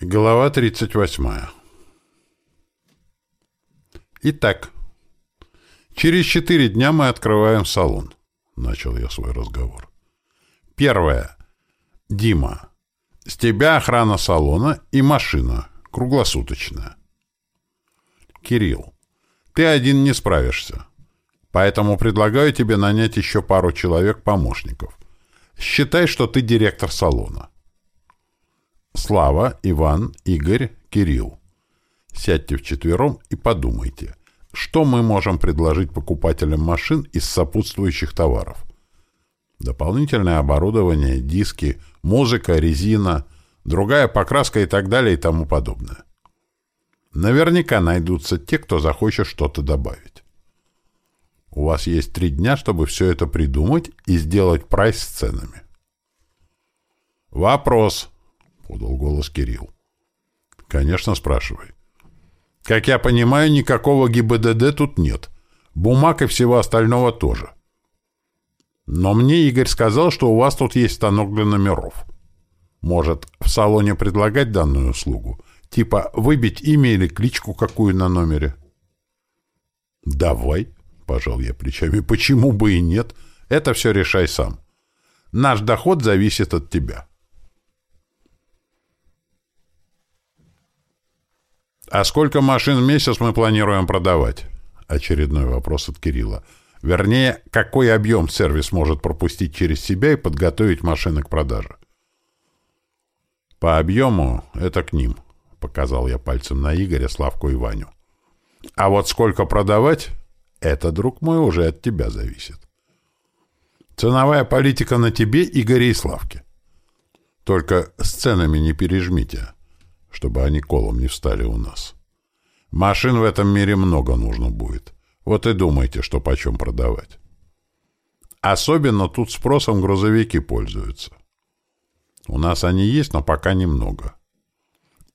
Глава 38. Итак, через четыре дня мы открываем салон. Начал я свой разговор. Первое. Дима, с тебя охрана салона и машина, круглосуточная. Кирилл, ты один не справишься. Поэтому предлагаю тебе нанять еще пару человек-помощников. Считай, что ты директор салона. Слава, Иван, Игорь, Кирилл. Сядьте вчетвером и подумайте, что мы можем предложить покупателям машин из сопутствующих товаров. Дополнительное оборудование, диски, музыка, резина, другая покраска и так далее и тому подобное. Наверняка найдутся те, кто захочет что-то добавить. У вас есть три дня, чтобы все это придумать и сделать прайс с ценами. Вопрос подал голос Кирилл. Конечно, спрашивай. Как я понимаю, никакого ГИБДД тут нет. Бумаг и всего остального тоже. Но мне Игорь сказал, что у вас тут есть станок для номеров. Может, в салоне предлагать данную услугу? Типа выбить имя или кличку какую на номере? Давай, пожал я плечами. Почему бы и нет? Это все решай сам. Наш доход зависит от тебя. «А сколько машин в месяц мы планируем продавать?» Очередной вопрос от Кирилла. Вернее, какой объем сервис может пропустить через себя и подготовить машины к продаже? «По объему это к ним», — показал я пальцем на Игоря, Славку и Ваню. «А вот сколько продавать, это, друг мой, уже от тебя зависит. Ценовая политика на тебе, Игоре и Славке. Только с ценами не пережмите» чтобы они колом не встали у нас. Машин в этом мире много нужно будет. Вот и думайте, что почем продавать. Особенно тут спросом грузовики пользуются. У нас они есть, но пока немного.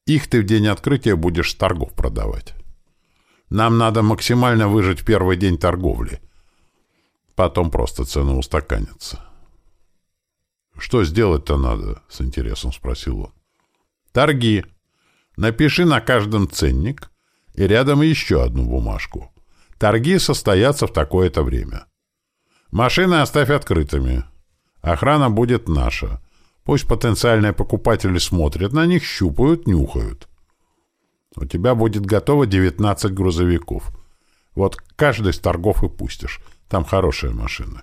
Их ты в день открытия будешь с торгов продавать. Нам надо максимально выжить первый день торговли. Потом просто цены устаканятся. «Что сделать-то надо?» — с интересом спросил он. «Торги», Напиши на каждом ценник и рядом еще одну бумажку. Торги состоятся в такое-то время. Машины оставь открытыми. Охрана будет наша. Пусть потенциальные покупатели смотрят на них, щупают, нюхают. У тебя будет готово 19 грузовиков. Вот каждый с торгов и пустишь. Там хорошие машины.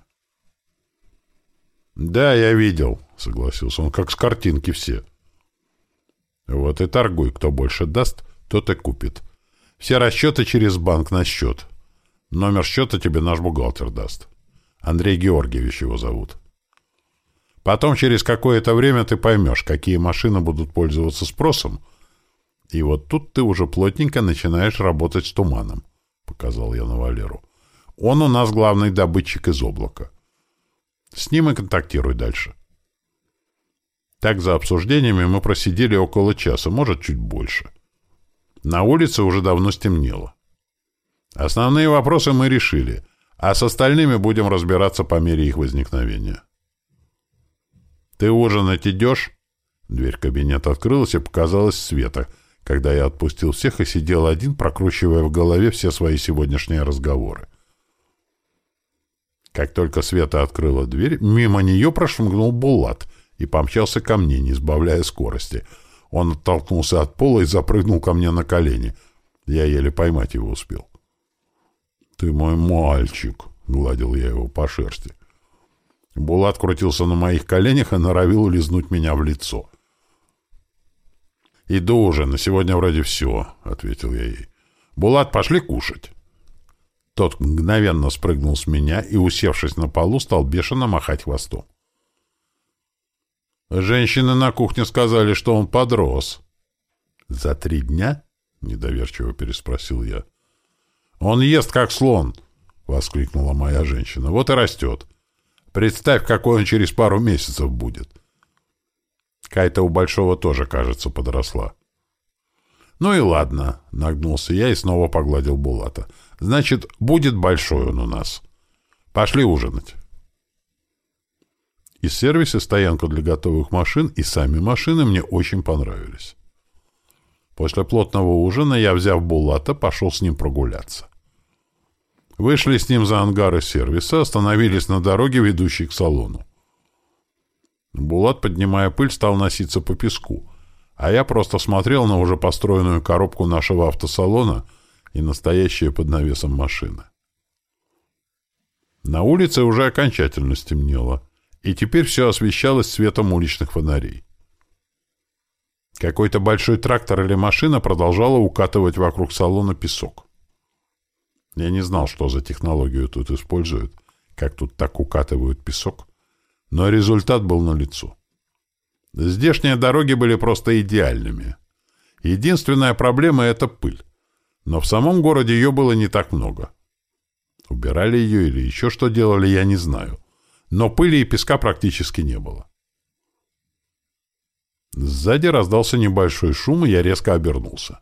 «Да, я видел», — согласился он, — «как с картинки все». Вот и торгуй. Кто больше даст, тот и купит. Все расчеты через банк на счет. Номер счета тебе наш бухгалтер даст. Андрей Георгиевич его зовут. Потом через какое-то время ты поймешь, какие машины будут пользоваться спросом, и вот тут ты уже плотненько начинаешь работать с туманом, — показал я на Валеру. Он у нас главный добытчик из облака. С ним и контактируй дальше. Так за обсуждениями мы просидели около часа, может, чуть больше. На улице уже давно стемнело. Основные вопросы мы решили, а с остальными будем разбираться по мере их возникновения. «Ты ужинать идешь?» Дверь кабинета открылась и показалась Света, когда я отпустил всех и сидел один, прокручивая в голове все свои сегодняшние разговоры. Как только Света открыла дверь, мимо нее прошмыгнул Булат — и помчался ко мне, не сбавляя скорости. Он оттолкнулся от пола и запрыгнул ко мне на колени. Я еле поймать его успел. «Ты мой мальчик», — гладил я его по шерсти. Булат крутился на моих коленях и норовил лизнуть меня в лицо. «Иду уже, на сегодня вроде все», — ответил я ей. «Булат, пошли кушать». Тот мгновенно спрыгнул с меня и, усевшись на полу, стал бешено махать хвостом. Женщины на кухне сказали, что он подрос. «За три дня?» — недоверчиво переспросил я. «Он ест, как слон!» — воскликнула моя женщина. «Вот и растет. Представь, какой он через пару месяцев будет». Кайта у Большого тоже, кажется, подросла. «Ну и ладно», — нагнулся я и снова погладил Булата. «Значит, будет большой он у нас. Пошли ужинать». И сервис, и стоянка для готовых машин, и сами машины мне очень понравились. После плотного ужина я, взяв Булата, пошел с ним прогуляться. Вышли с ним за ангары сервиса, остановились на дороге, ведущей к салону. Булат, поднимая пыль, стал носиться по песку, а я просто смотрел на уже построенную коробку нашего автосалона и настоящие под навесом машины. На улице уже окончательно стемнело, и теперь все освещалось светом уличных фонарей. Какой-то большой трактор или машина продолжала укатывать вокруг салона песок. Я не знал, что за технологию тут используют, как тут так укатывают песок, но результат был налицо. Здешние дороги были просто идеальными. Единственная проблема — это пыль. Но в самом городе ее было не так много. Убирали ее или еще что делали, я не знаю. Но пыли и песка практически не было. Сзади раздался небольшой шум, и я резко обернулся.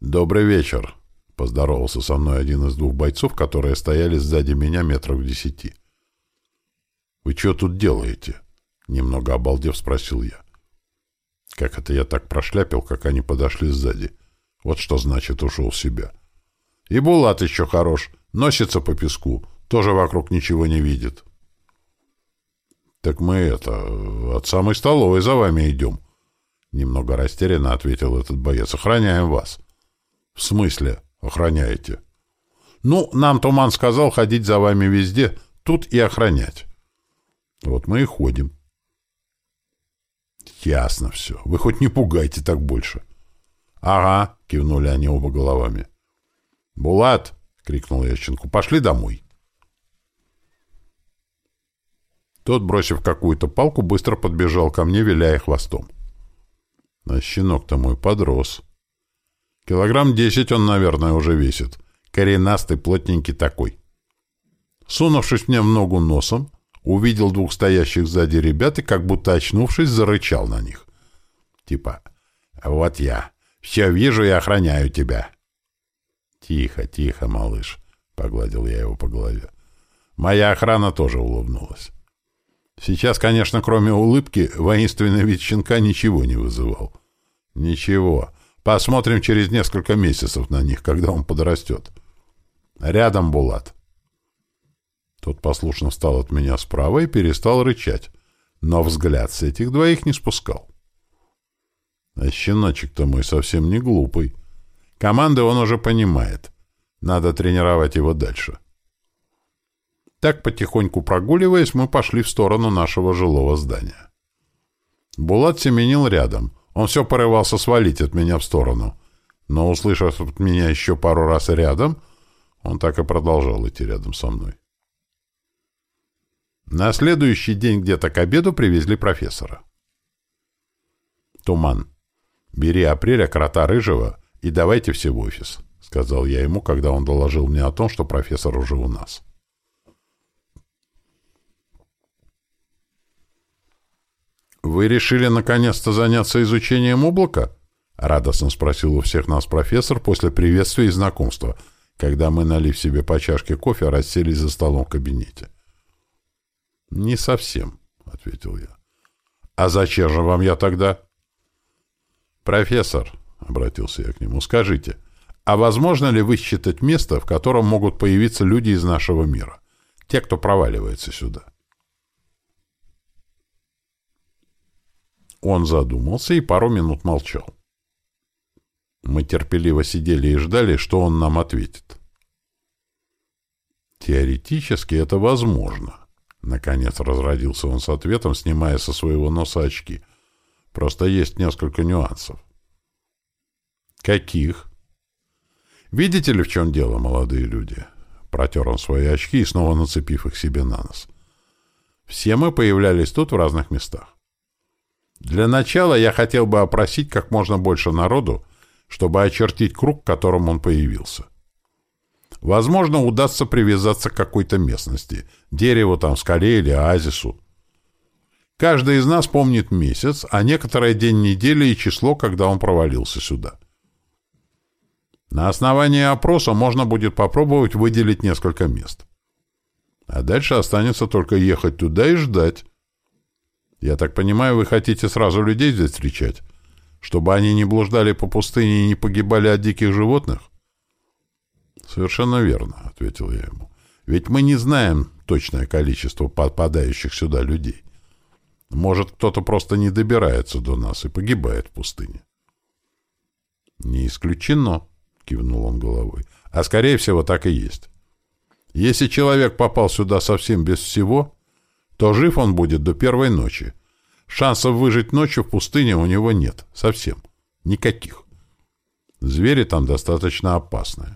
«Добрый вечер», — поздоровался со мной один из двух бойцов, которые стояли сзади меня метров в десяти. «Вы что тут делаете?» — немного обалдев спросил я. Как это я так прошляпил, как они подошли сзади? Вот что значит ушел в себя. И Булат еще хорош, носится по песку, тоже вокруг ничего не видит. — Так мы это, от самой столовой за вами идем. Немного растерянно ответил этот боец. — Охраняем вас. — В смысле охраняете? — Ну, нам Туман сказал ходить за вами везде, тут и охранять. Вот мы и ходим. — Ясно все. Вы хоть не пугайте так больше. — Ага, — кивнули они оба головами. «Булат!» — крикнул я щенку. «Пошли домой!» Тот, бросив какую-то палку, быстро подбежал ко мне, виляя хвостом. А щенок-то мой подрос. Килограмм десять он, наверное, уже весит. Коренастый, плотненький такой. Сунувшись мне в ногу носом, увидел двух стоящих сзади ребят и, как будто очнувшись, зарычал на них. Типа «Вот я, все вижу и охраняю тебя». «Тихо, тихо, малыш», — погладил я его по голове. Моя охрана тоже улыбнулась. Сейчас, конечно, кроме улыбки, воинственный вид щенка ничего не вызывал. Ничего. Посмотрим через несколько месяцев на них, когда он подрастет. Рядом Булат. Тот послушно встал от меня справа и перестал рычать, но взгляд с этих двоих не спускал. А щеночек-то мой совсем не глупый. Команды он уже понимает. Надо тренировать его дальше. Так, потихоньку прогуливаясь, мы пошли в сторону нашего жилого здания. Булат семенил рядом. Он все порывался свалить от меня в сторону. Но, услышав от меня еще пару раз рядом, он так и продолжал идти рядом со мной. На следующий день где-то к обеду привезли профессора. «Туман. Бери апреля крота рыжего и давайте все в офис», — сказал я ему, когда он доложил мне о том, что профессор уже у нас. «Вы решили наконец-то заняться изучением облака?» — радостно спросил у всех нас профессор после приветствия и знакомства, когда мы, налив себе по чашке кофе, расселись за столом в кабинете. «Не совсем», — ответил я. «А зачем же вам я тогда?» «Профессор», — обратился я к нему, — «скажите, а возможно ли высчитать место, в котором могут появиться люди из нашего мира? Те, кто проваливается сюда?» Он задумался и пару минут молчал. Мы терпеливо сидели и ждали, что он нам ответит. «Теоретически это возможно», — наконец разродился он с ответом, снимая со своего носа очки. «Просто есть несколько нюансов». «Каких?» «Видите ли, в чем дело, молодые люди?» Протер он свои очки и снова нацепив их себе на нос. «Все мы появлялись тут в разных местах. Для начала я хотел бы опросить как можно больше народу, чтобы очертить круг, в котором он появился. Возможно, удастся привязаться к какой-то местности, дереву там, скале или оазису. Каждый из нас помнит месяц, а некоторое день недели и число, когда он провалился сюда. На основании опроса можно будет попробовать выделить несколько мест. А дальше останется только ехать туда и ждать. Я так понимаю, вы хотите сразу людей здесь встречать? Чтобы они не блуждали по пустыне и не погибали от диких животных? Совершенно верно, — ответил я ему. Ведь мы не знаем точное количество попадающих сюда людей. Может, кто-то просто не добирается до нас и погибает в пустыне. Не исключено, — кивнул он головой. А скорее всего так и есть. Если человек попал сюда совсем без всего, то жив он будет до первой ночи. Шансов выжить ночью в пустыне у него нет. Совсем. Никаких. Звери там достаточно опасные.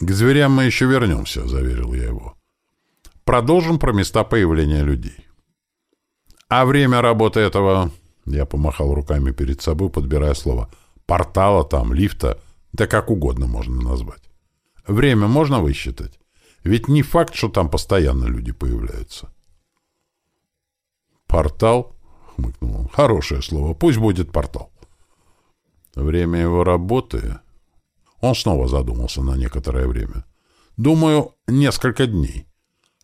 «К зверям мы еще вернемся», — заверил я его. «Продолжим про места появления людей». «А время работы этого...» — я помахал руками перед собой, подбирая слово. «Портала там, лифта, да как угодно можно назвать. Время можно высчитать? Ведь не факт, что там постоянно люди появляются». «Портал?» — хмыкнул он. «Хорошее слово. Пусть будет портал». «Время его работы...» Он снова задумался на некоторое время. «Думаю, несколько дней.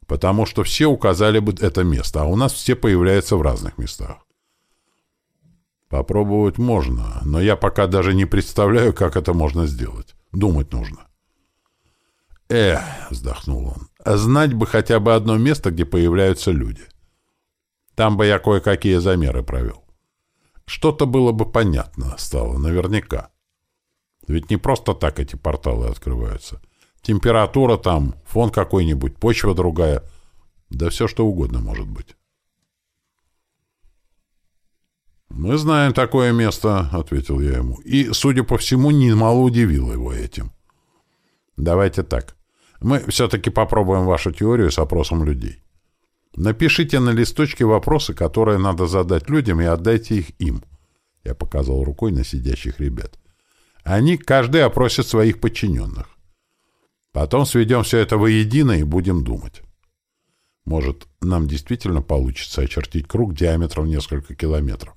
Потому что все указали бы это место, а у нас все появляются в разных местах. Попробовать можно, но я пока даже не представляю, как это можно сделать. Думать нужно». «Эх», — вздохнул он, — «знать бы хотя бы одно место, где появляются люди. Там бы я кое-какие замеры провел. Что-то было бы понятно стало, наверняка. Ведь не просто так эти порталы открываются. Температура там, фон какой-нибудь, почва другая. Да все что угодно может быть. «Мы знаем такое место», — ответил я ему. И, судя по всему, немало удивил его этим. «Давайте так. Мы все-таки попробуем вашу теорию с опросом людей. Напишите на листочке вопросы, которые надо задать людям, и отдайте их им». Я показал рукой на сидящих ребят. Они каждый опросит своих подчиненных. Потом сведем все это воедино и будем думать. Может, нам действительно получится очертить круг диаметром несколько километров.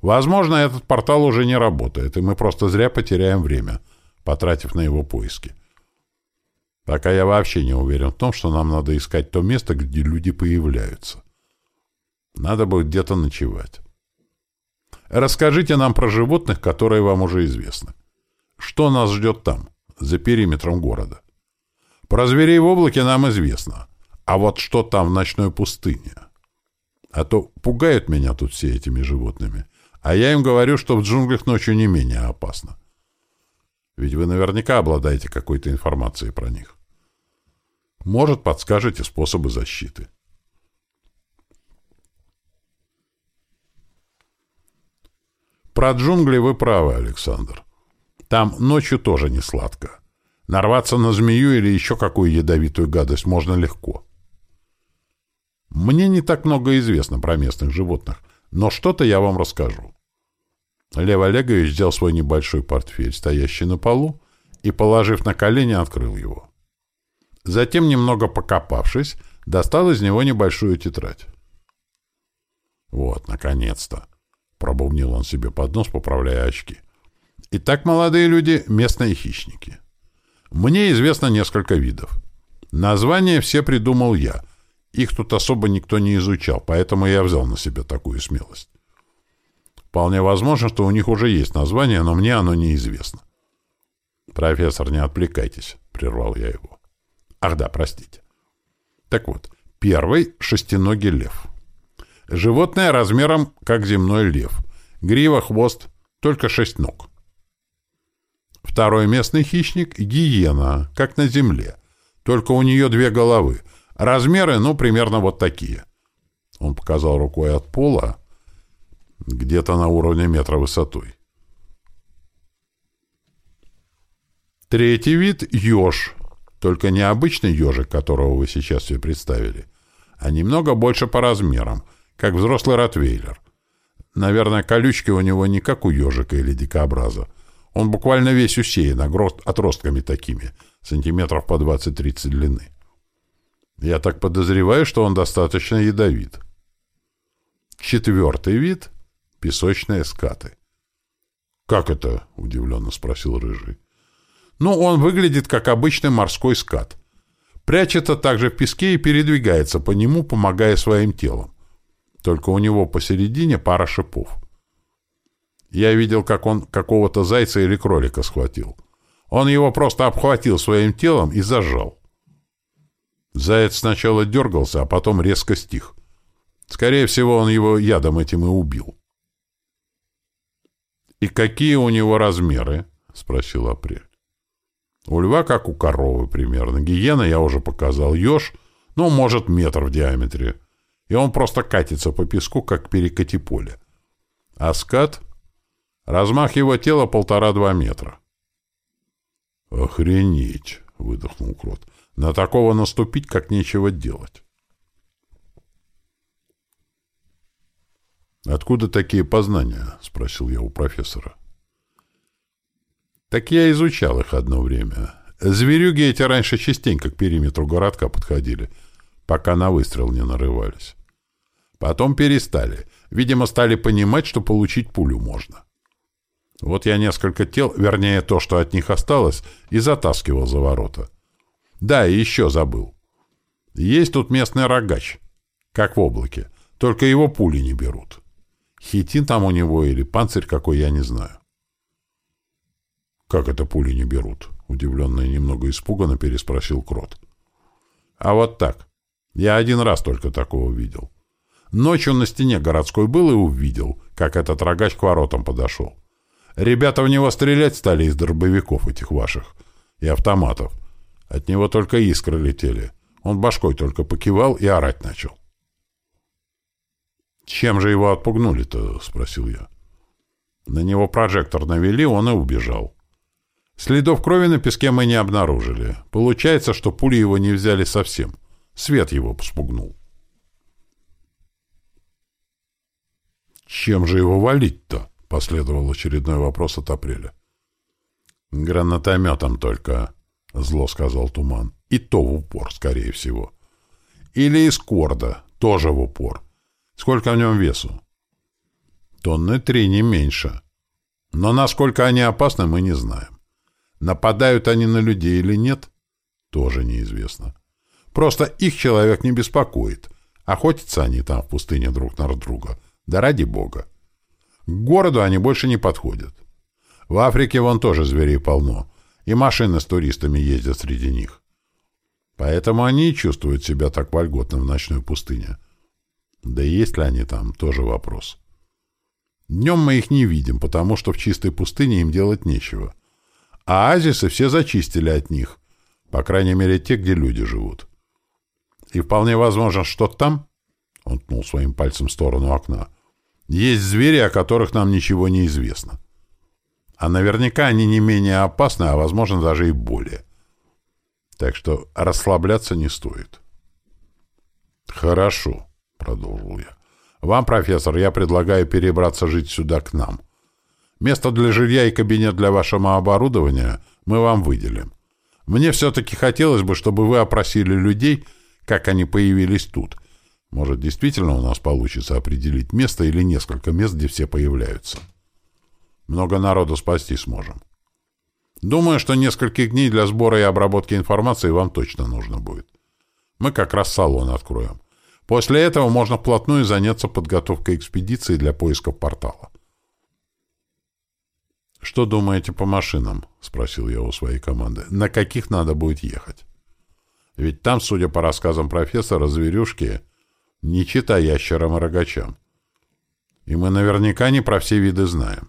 Возможно, этот портал уже не работает, и мы просто зря потеряем время, потратив на его поиски. Пока я вообще не уверен в том, что нам надо искать то место, где люди появляются. Надо будет где-то ночевать. Расскажите нам про животных, которые вам уже известны. Что нас ждет там, за периметром города? Про зверей в облаке нам известно. А вот что там в ночной пустыне? А то пугают меня тут все этими животными. А я им говорю, что в джунглях ночью не менее опасно. Ведь вы наверняка обладаете какой-то информацией про них. Может, подскажете способы защиты. Про джунгли вы правы, Александр. Там ночью тоже не сладко. Нарваться на змею или еще какую ядовитую гадость можно легко. Мне не так много известно про местных животных, но что-то я вам расскажу. Лев Олегович взял свой небольшой портфель, стоящий на полу, и, положив на колени, открыл его. Затем, немного покопавшись, достал из него небольшую тетрадь. Вот, наконец-то. Пробубнил он себе под нос, поправляя очки. Итак, молодые люди, местные хищники. Мне известно несколько видов. Названия все придумал я. Их тут особо никто не изучал, поэтому я взял на себя такую смелость. Вполне возможно, что у них уже есть название, но мне оно неизвестно. «Профессор, не отвлекайтесь», — прервал я его. «Ах да, простите». Так вот, первый — шестиногий лев. Животное размером, как земной лев. Грива, хвост, только шесть ног. Второй местный хищник — гиена, как на земле. Только у нее две головы. Размеры, ну, примерно вот такие. Он показал рукой от пола, где-то на уровне метра высотой. Третий вид — еж. Только не обычный ежик, которого вы сейчас себе представили, а немного больше по размерам — как взрослый ротвейлер. Наверное, колючки у него не как у ежика или дикобраза. Он буквально весь усеян отростками такими, сантиметров по 20-30 длины. Я так подозреваю, что он достаточно ядовит. Четвертый вид — песочные скаты. «Как это?» — удивленно спросил Рыжий. «Ну, он выглядит как обычный морской скат. Прячется также в песке и передвигается по нему, помогая своим телом. только у него посередине пара шипов. Я видел, как он какого-то зайца или кролика схватил. Он его просто обхватил своим телом и зажал. Заяц сначала дергался, а потом резко стих. Скорее всего, он его ядом этим и убил. «И какие у него размеры?» — спросил Апрель. «У льва, как у коровы примерно. Гиена я уже показал. Еж, ну, может, метр в диаметре. И он просто катится по песку, как перекати поле. А скат Размах его тела полтора-два метра. «Охренеть!» — выдохнул Крот. «На такого наступить, как нечего делать». «Откуда такие познания?» — спросил я у профессора. «Так я изучал их одно время. Зверюги эти раньше частенько к периметру городка подходили, пока на выстрел не нарывались. Потом перестали. Видимо, стали понимать, что получить пулю можно. Вот я несколько тел, вернее, то, что от них осталось, и затаскивал за ворота. Да, и еще забыл. Есть тут местный рогач, как в облаке, только его пули не берут. Хитин там у него или панцирь какой, я не знаю. «Как это пули не берут?» — удивленно и немного испуганно переспросил Крот. «А вот так. Я один раз только такого видел. Ночью на стене городской был и увидел, как этот рогач к воротам подошел. Ребята в него стрелять стали из дробовиков этих ваших и автоматов. От него только искры летели. Он башкой только покивал и орать начал. «Чем же его отпугнули-то?» — спросил я. На него прожектор навели, он и убежал. Следов крови на песке мы не обнаружили. Получается, что пули его не взяли совсем. Свет его спугнул. «Чем же его валить-то?» Последовал очередной вопрос от Апреля. «Гранатометом только», — зло сказал Туман. «И то в упор, скорее всего. Или из корда, тоже в упор. Сколько в нем весу?» «Тонны три, не меньше. Но насколько они опасны, мы не знаем. Нападают они на людей или нет, тоже неизвестно. Просто их человек не беспокоит. Охотятся они там в пустыне друг на друга. Да ради бога. К городу они больше не подходят. В Африке вон тоже зверей полно, и машины с туристами ездят среди них. Поэтому они и чувствуют себя так вольготно в ночной пустыне. Да и есть ли они там, тоже вопрос. Днем мы их не видим, потому что в чистой пустыне им делать нечего. А оазисы все зачистили от них, по крайней мере те, где люди живут. И вполне возможно, что там, он ткнул своим пальцем в сторону окна, есть звери, о которых нам ничего не известно. А наверняка они не менее опасны, а, возможно, даже и более. Так что расслабляться не стоит. «Хорошо», — продолжил я. «Вам, профессор, я предлагаю перебраться жить сюда к нам. Место для жилья и кабинет для вашего оборудования мы вам выделим. Мне все-таки хотелось бы, чтобы вы опросили людей, как они появились тут, может, действительно у нас получится определить место или несколько мест, где все появляются. Много народу спасти сможем. Думаю, что нескольких дней для сбора и обработки информации вам точно нужно будет. Мы как раз салон откроем. После этого можно вплотную заняться подготовкой экспедиции для поисков портала. «Что думаете по машинам?» — спросил я у своей команды. «На каких надо будет ехать?» Ведь там, судя по рассказам профессора, зверюшки не чита ящерам и рогачам. И мы наверняка не про все виды знаем.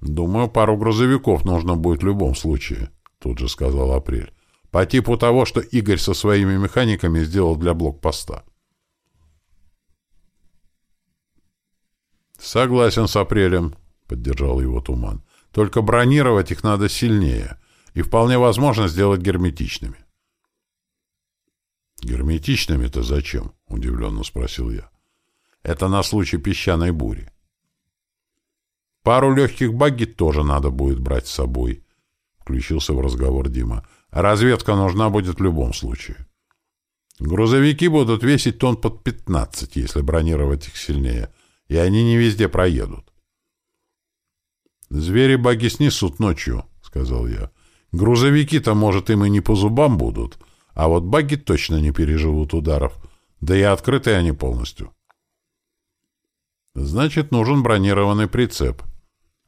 «Думаю, пару грузовиков нужно будет в любом случае», — тут же сказал Апрель. «По типу того, что Игорь со своими механиками сделал для блокпоста». «Согласен с Апрелем», — поддержал его Туман. «Только бронировать их надо сильнее и вполне возможно сделать герметичными». «Герметичными-то зачем?» — удивленно спросил я. «Это на случай песчаной бури». «Пару легких багги тоже надо будет брать с собой», — включился в разговор Дима. «Разведка нужна будет в любом случае. Грузовики будут весить тонн под пятнадцать, если бронировать их сильнее, и они не везде проедут». «Звери багги снесут ночью», — сказал я. «Грузовики-то, может, им и не по зубам будут, А вот багги точно не переживут ударов. Да и открытые они полностью. Значит, нужен бронированный прицеп.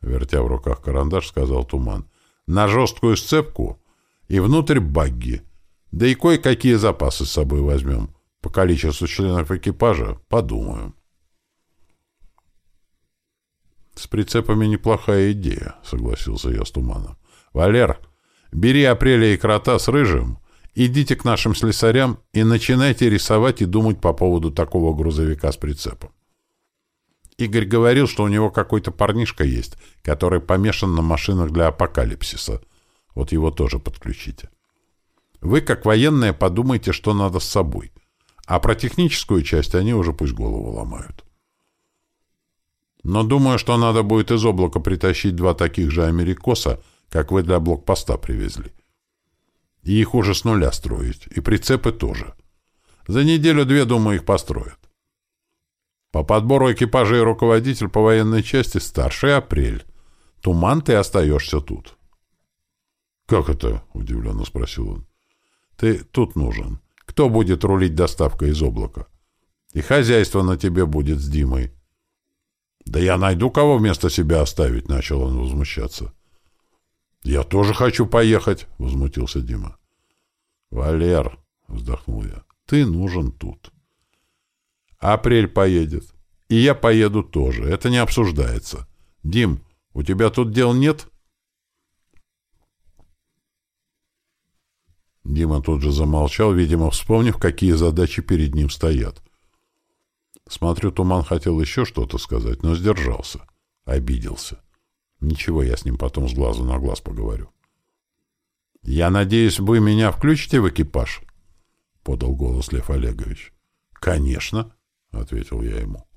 Вертя в руках карандаш, сказал Туман. На жесткую сцепку и внутрь багги. Да и кое-какие запасы с собой возьмем. По количеству членов экипажа подумаем. С прицепами неплохая идея, согласился я с Туманом. Валер, бери Апреля и Крота с Рыжим, идите к нашим слесарям и начинайте рисовать и думать по поводу такого грузовика с прицепом. Игорь говорил, что у него какой-то парнишка есть, который помешан на машинах для апокалипсиса. Вот его тоже подключите. Вы, как военные, подумайте, что надо с собой. А про техническую часть они уже пусть голову ломают. Но думаю, что надо будет из облака притащить два таких же «Америкоса», как вы для блокпоста привезли. И их уже с нуля строить, и прицепы тоже. За неделю-две, думаю, их построят. По подбору экипажа и руководитель по военной части старший апрель. Туман, ты остаешься тут. — Как это? — удивленно спросил он. — Ты тут нужен. Кто будет рулить доставкой из облака? И хозяйство на тебе будет с Димой. — Да я найду, кого вместо себя оставить, — начал он возмущаться. — Я тоже хочу поехать, — возмутился Дима. — Валер, — вздохнул я, — ты нужен тут. Апрель поедет. И я поеду тоже. Это не обсуждается. Дим, у тебя тут дел нет? Дима тут же замолчал, видимо, вспомнив, какие задачи перед ним стоят. Смотрю, Туман хотел еще что-то сказать, но сдержался. Обиделся. Ничего, я с ним потом с глазу на глаз поговорю. «Я надеюсь, вы меня включите в экипаж?» — подал голос Лев Олегович. «Конечно», — ответил я ему.